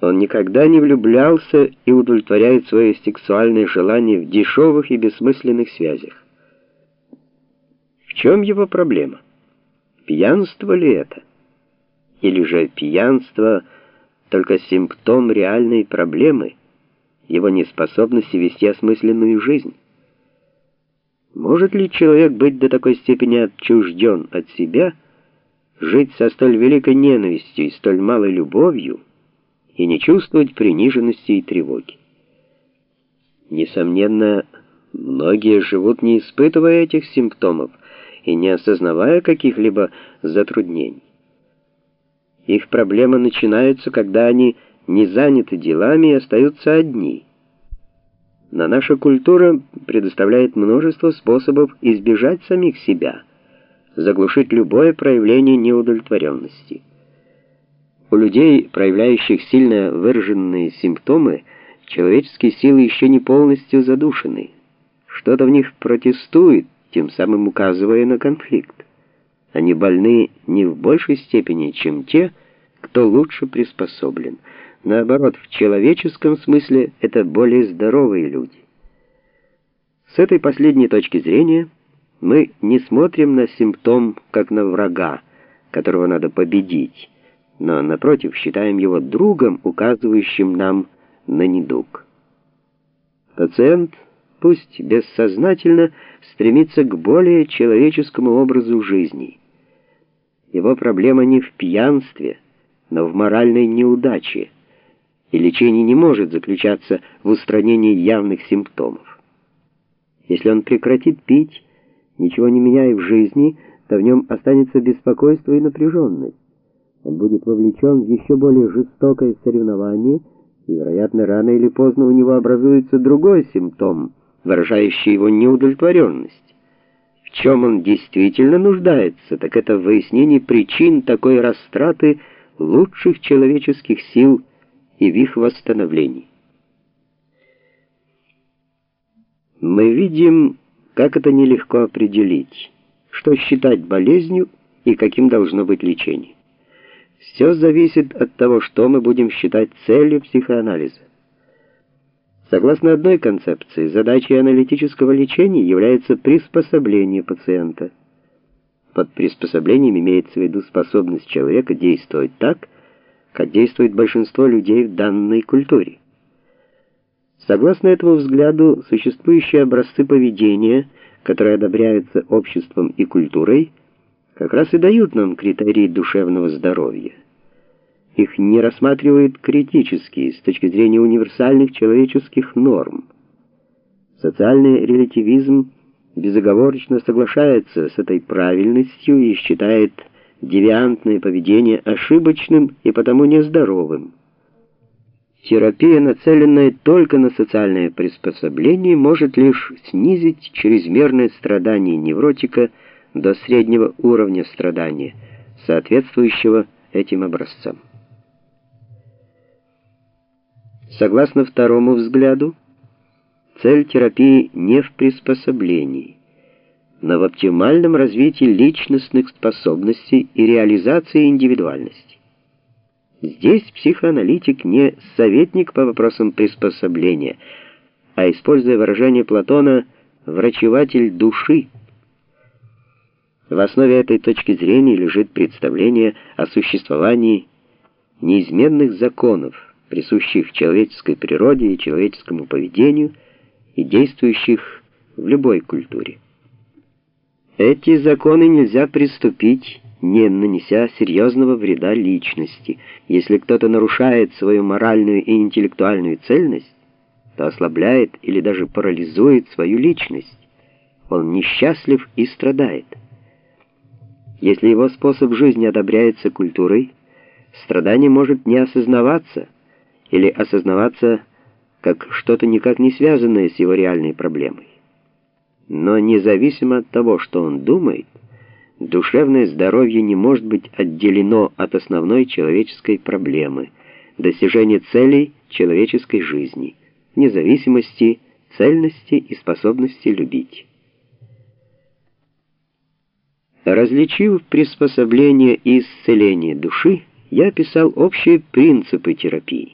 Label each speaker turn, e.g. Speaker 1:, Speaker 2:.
Speaker 1: Он никогда не влюблялся и удовлетворяет свое сексуальное желание в дешевых и бессмысленных связях. В чем его проблема? Пьянство ли это? Или же пьянство только симптом реальной проблемы, его неспособности вести осмысленную жизнь? Может ли человек быть до такой степени отчужден от себя, жить со столь великой ненавистью и столь малой любовью, и не чувствовать приниженности и тревоги. Несомненно, многие живут не испытывая этих симптомов и не осознавая каких-либо затруднений. Их проблемы начинаются, когда они не заняты делами и остаются одни. Но наша культура предоставляет множество способов избежать самих себя, заглушить любое проявление неудовлетворенности. У людей, проявляющих сильно выраженные симптомы, человеческие силы еще не полностью задушены. Что-то в них протестует, тем самым указывая на конфликт. Они больны не в большей степени, чем те, кто лучше приспособлен. Наоборот, в человеческом смысле это более здоровые люди. С этой последней точки зрения мы не смотрим на симптом как на врага, которого надо победить, но, напротив, считаем его другом, указывающим нам на недуг. Пациент, пусть бессознательно, стремится к более человеческому образу жизни. Его проблема не в пьянстве, но в моральной неудаче, и лечение не может заключаться в устранении явных симптомов. Если он прекратит пить, ничего не меняя в жизни, то в нем останется беспокойство и напряженность он будет вовлечен в еще более жестокое соревнование, и, вероятно, рано или поздно у него образуется другой симптом, выражающий его неудовлетворенность. В чем он действительно нуждается, так это в выяснении причин такой растраты лучших человеческих сил и в их восстановлении. Мы видим, как это нелегко определить, что считать болезнью и каким должно быть лечение. Все зависит от того, что мы будем считать целью психоанализа. Согласно одной концепции, задачей аналитического лечения является приспособление пациента. Под приспособлением имеется в виду способность человека действовать так, как действует большинство людей в данной культуре. Согласно этому взгляду, существующие образцы поведения, которые одобряются обществом и культурой, как раз и дают нам критерии душевного здоровья. Их не рассматривают критически с точки зрения универсальных человеческих норм. Социальный релятивизм безоговорочно соглашается с этой правильностью и считает девиантное поведение ошибочным и потому нездоровым. Терапия, нацеленная только на социальное приспособление, может лишь снизить чрезмерное страдание невротика до среднего уровня страдания, соответствующего этим образцам. Согласно второму взгляду, цель терапии не в приспособлении, но в оптимальном развитии личностных способностей и реализации индивидуальности. Здесь психоаналитик не советник по вопросам приспособления, а, используя выражение Платона, врачеватель души, в основе этой точки зрения лежит представление о существовании неизменных законов, присущих человеческой природе и человеческому поведению и действующих в любой культуре. Эти законы нельзя приступить, не нанеся серьезного вреда личности. Если кто-то нарушает свою моральную и интеллектуальную цельность, то ослабляет или даже парализует свою личность. Он несчастлив и страдает. Если его способ жизни одобряется культурой, страдание может не осознаваться или осознаваться как что-то никак не связанное с его реальной проблемой. Но независимо от того, что он думает, душевное здоровье не может быть отделено от основной человеческой проблемы достижения целей человеческой жизни, независимости, цельности и способности любить. Различив приспособление и исцеление души, я описал общие принципы терапии.